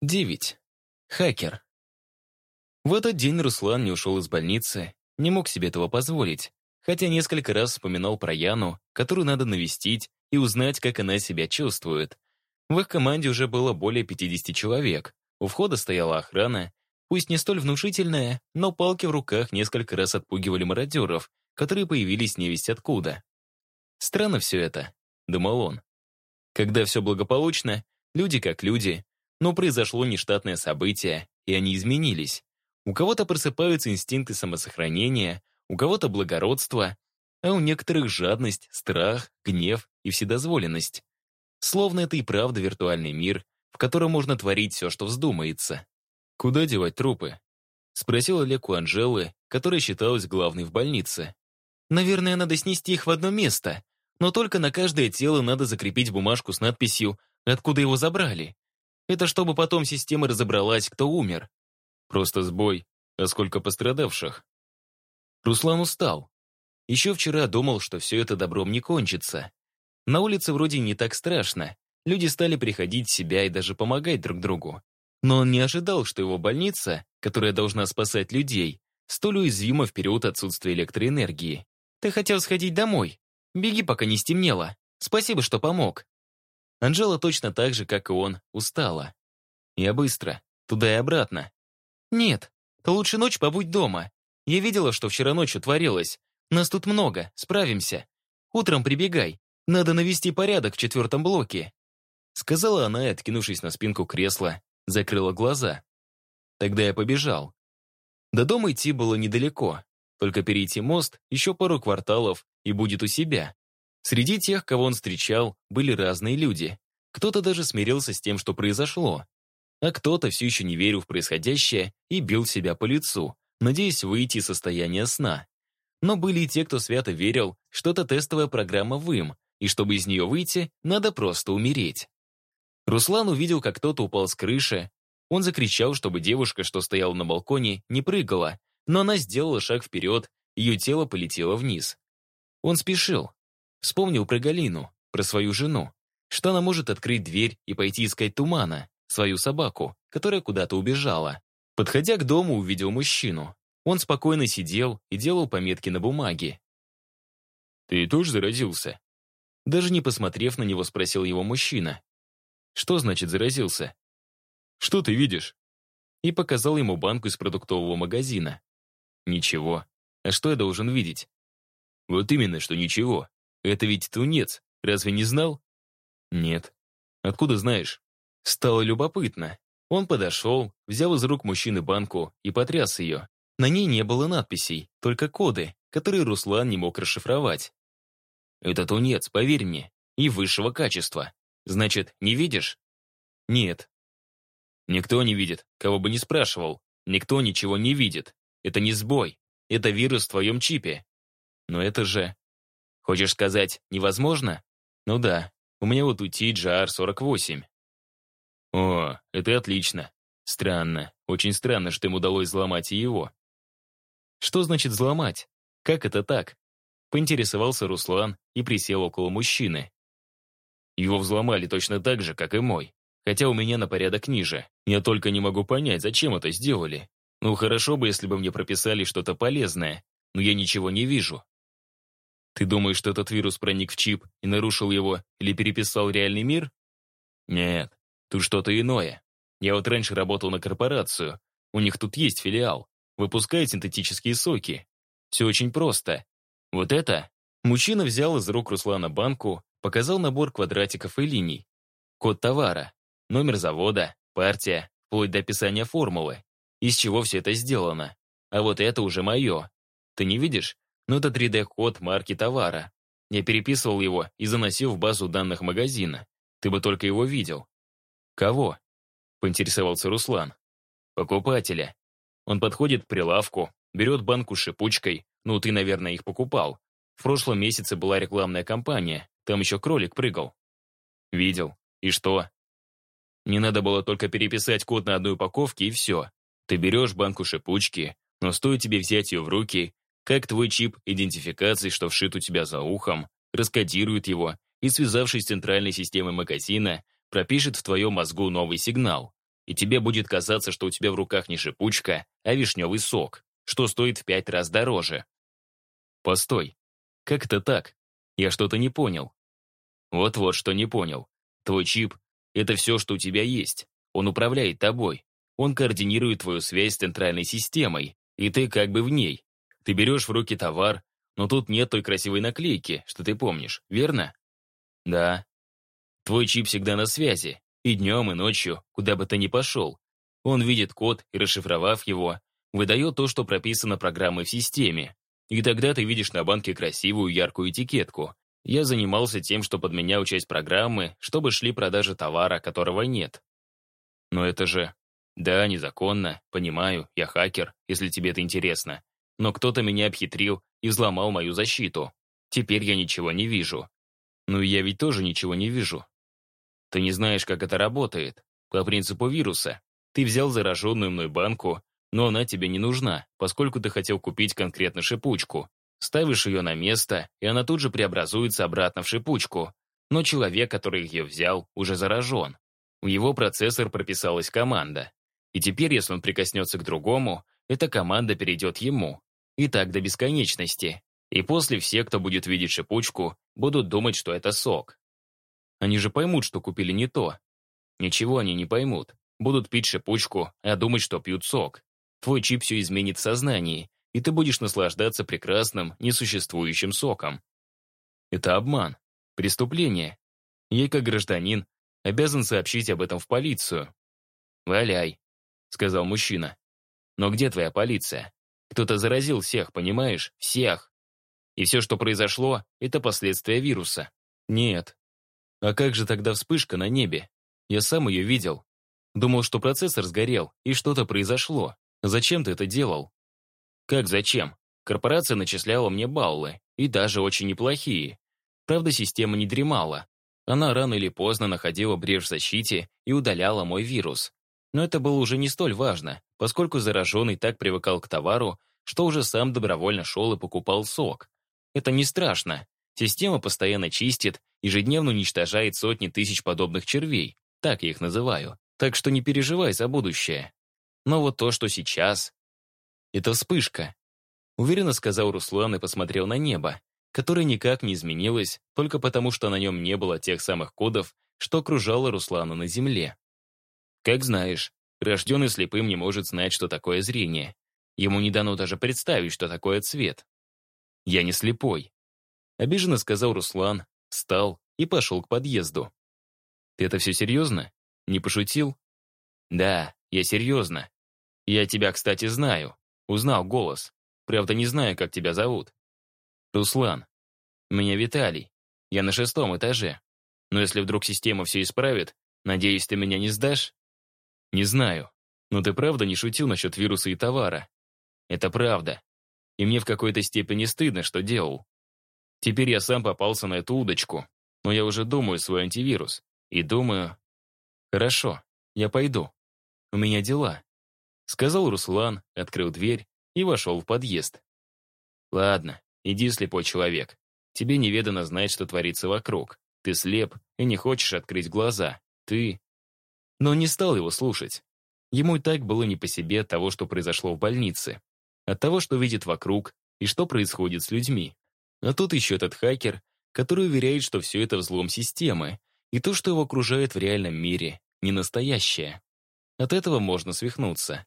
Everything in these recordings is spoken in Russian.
9. Хакер. В этот день Руслан не ушел из больницы, не мог себе этого позволить, хотя несколько раз вспоминал про Яну, которую надо навестить и узнать, как она себя чувствует. В их команде уже было более 50 человек. У входа стояла охрана, пусть не столь внушительная, но палки в руках несколько раз отпугивали мародеров, которые появились невесть откуда. Странно все это, думал он. Когда все благополучно, люди как люди, но произошло нештатное событие, и они изменились. У кого-то просыпаются инстинкты самосохранения, у кого-то благородство, а у некоторых жадность, страх, гнев и вседозволенность. Словно это и правда виртуальный мир, в котором можно творить все, что вздумается. «Куда девать трупы?» — спросил Олег у Анжелы, которая считалась главной в больнице. «Наверное, надо снести их в одно место, но только на каждое тело надо закрепить бумажку с надписью «Откуда его забрали?». Это чтобы потом система разобралась, кто умер. Просто сбой. А сколько пострадавших? Руслан устал. Еще вчера думал, что все это добром не кончится. На улице вроде не так страшно. Люди стали приходить в себя и даже помогать друг другу. Но он не ожидал, что его больница, которая должна спасать людей, столь уязвима в период отсутствия электроэнергии. «Ты хотел сходить домой? Беги, пока не стемнело. Спасибо, что помог». Анжела точно так же, как и он, устала. Я быстро, туда и обратно. Нет, лучше ночь побудь дома. Я видела, что вчера ночью творилось. Нас тут много, справимся. Утром прибегай. Надо навести порядок в четвертом блоке. Сказала она откинувшись на спинку кресла, закрыла глаза. Тогда я побежал. До дома идти было недалеко. Только перейти мост, еще пару кварталов, и будет у себя. Среди тех, кого он встречал, были разные люди. Кто-то даже смирился с тем, что произошло. А кто-то, все еще не верил в происходящее, и бил себя по лицу, надеясь выйти из состояния сна. Но были и те, кто свято верил, что это тестовая программа ВИМ, и чтобы из нее выйти, надо просто умереть. Руслан увидел, как кто-то упал с крыши. Он закричал, чтобы девушка, что стояла на балконе, не прыгала, но она сделала шаг вперед, ее тело полетело вниз. Он спешил, Вспомнил про Галину, про свою жену, что она может открыть дверь и пойти искать Тумана, свою собаку, которая куда-то убежала. Подходя к дому, увидел мужчину. Он спокойно сидел и делал пометки на бумаге. «Ты тоже заразился?» Даже не посмотрев на него, спросил его мужчина. «Что значит заразился?» «Что ты видишь?» И показал ему банку из продуктового магазина. «Ничего. А что я должен видеть?» «Вот именно, что ничего. Это ведь тунец, разве не знал? Нет. Откуда знаешь? Стало любопытно. Он подошел, взял из рук мужчины банку и потряс ее. На ней не было надписей, только коды, которые Руслан не мог расшифровать. «Это тунец, поверь мне, и высшего качества. Значит, не видишь?» «Нет». «Никто не видит, кого бы ни спрашивал. Никто ничего не видит. Это не сбой. Это вирус в твоем чипе. Но это же Хочешь сказать, невозможно? Ну да, у меня вот уйти GR-48. О, это отлично. Странно, очень странно, что им удалось взломать и его. Что значит взломать? Как это так? Поинтересовался Руслан и присел около мужчины. Его взломали точно так же, как и мой. Хотя у меня на порядок ниже. Я только не могу понять, зачем это сделали. Ну, хорошо бы, если бы мне прописали что-то полезное, но я ничего не вижу. Ты думаешь, что этот вирус проник в чип и нарушил его или переписал реальный мир? Нет, тут что-то иное. Я вот раньше работал на корпорацию. У них тут есть филиал. Выпускают синтетические соки. Все очень просто. Вот это... Мужчина взял из рук Руслана банку, показал набор квадратиков и линий. Код товара, номер завода, партия, вплоть до описания формулы. Из чего все это сделано. А вот это уже мое. Ты не видишь? Но это 3D-код марки товара. Я переписывал его и заносил в базу данных магазина. Ты бы только его видел. Кого? Поинтересовался Руслан. Покупателя. Он подходит к прилавку, берет банку с шипучкой, ну ты, наверное, их покупал. В прошлом месяце была рекламная кампания, там еще кролик прыгал. Видел. И что? Не надо было только переписать код на одной упаковке и все. Ты берешь банку шипучки, но стоит тебе взять ее в руки, как твой чип идентификации, что вшит у тебя за ухом, раскодирует его и, связавшись с центральной системой магазина, пропишет в твоем мозгу новый сигнал. и тебе будет казаться, что у тебя в руках не шипучка, а вишневый сок, что стоит в пять раз дороже. Постой, как это так? Я что-то не понял. Вот-вот, что не понял. Твой чип — это все, что у тебя есть. Он управляет тобой. Он координирует твою связь с центральной системой, и ты как бы в ней. Ты берешь в руки товар, но тут нет той красивой наклейки, что ты помнишь, верно? Да. Твой чип всегда на связи, и днем, и ночью, куда бы ты ни пошел. Он видит код и, расшифровав его, выдает то, что прописано программой в системе. И тогда ты видишь на банке красивую яркую этикетку. Я занимался тем, что подменял часть программы, чтобы шли продажи товара, которого нет. Но это же... Да, незаконно, понимаю, я хакер, если тебе это интересно. Но кто-то меня обхитрил и взломал мою защиту. Теперь я ничего не вижу. Ну и я ведь тоже ничего не вижу. Ты не знаешь, как это работает. По принципу вируса. Ты взял зараженную мной банку, но она тебе не нужна, поскольку ты хотел купить конкретно шипучку. Ставишь ее на место, и она тут же преобразуется обратно в шипучку. Но человек, который ее взял, уже заражен. В его процессор прописалась команда. И теперь, если он прикоснется к другому, эта команда перейдет ему. И так до бесконечности. И после все, кто будет видеть шипучку, будут думать, что это сок. Они же поймут, что купили не то. Ничего они не поймут. Будут пить шипучку, а думать, что пьют сок. Твой чип все изменит в сознании, и ты будешь наслаждаться прекрасным, несуществующим соком. Это обман, преступление. Я, как гражданин, обязан сообщить об этом в полицию. «Валяй», — сказал мужчина. «Но где твоя полиция? Кто-то заразил всех, понимаешь? Всех. И все, что произошло, это последствия вируса. Нет. А как же тогда вспышка на небе? Я сам ее видел. Думал, что процессор сгорел, и что-то произошло. Зачем ты это делал? Как зачем? Корпорация начисляла мне баллы, и даже очень неплохие. Правда, система не дремала. Она рано или поздно находила брешь в защите и удаляла мой вирус. Но это было уже не столь важно, поскольку зараженный так привыкал к товару, что уже сам добровольно шел и покупал сок. Это не страшно. Система постоянно чистит, ежедневно уничтожает сотни тысяч подобных червей, так я их называю. Так что не переживай за будущее. Но вот то, что сейчас, это вспышка. Уверенно сказал Руслан и посмотрел на небо, которое никак не изменилось, только потому что на нем не было тех самых кодов, что окружало Руслана на земле. Как знаешь, рожденный слепым не может знать, что такое зрение. Ему не дано даже представить, что такое цвет. Я не слепой. Обиженно сказал Руслан, встал и пошел к подъезду. Ты это все серьезно? Не пошутил? Да, я серьезно. Я тебя, кстати, знаю. Узнал голос. Правда, не знаю, как тебя зовут. Руслан. Меня Виталий. Я на шестом этаже. Но если вдруг система все исправит, надеюсь, ты меня не сдашь? Не знаю. Но ты правда не шутил насчет вируса и товара? Это правда. И мне в какой-то степени стыдно, что делал. Теперь я сам попался на эту удочку. Но я уже думаю свой антивирус. И думаю... Хорошо, я пойду. У меня дела. Сказал Руслан, открыл дверь и вошел в подъезд. «Ладно, иди, слепой человек. Тебе неведано знать, что творится вокруг. Ты слеп и не хочешь открыть глаза. Ты...» Но не стал его слушать. Ему и так было не по себе от того, что произошло в больнице. От того, что видит вокруг и что происходит с людьми. А тут еще этот хакер, который уверяет, что все это взлом системы, и то, что его окружает в реальном мире, не настоящее. От этого можно свихнуться.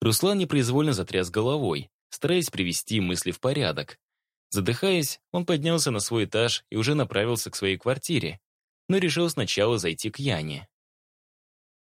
Руслан непроизвольно затряс головой, стараясь привести мысли в порядок. Задыхаясь, он поднялся на свой этаж и уже направился к своей квартире, но решил сначала зайти к Яне.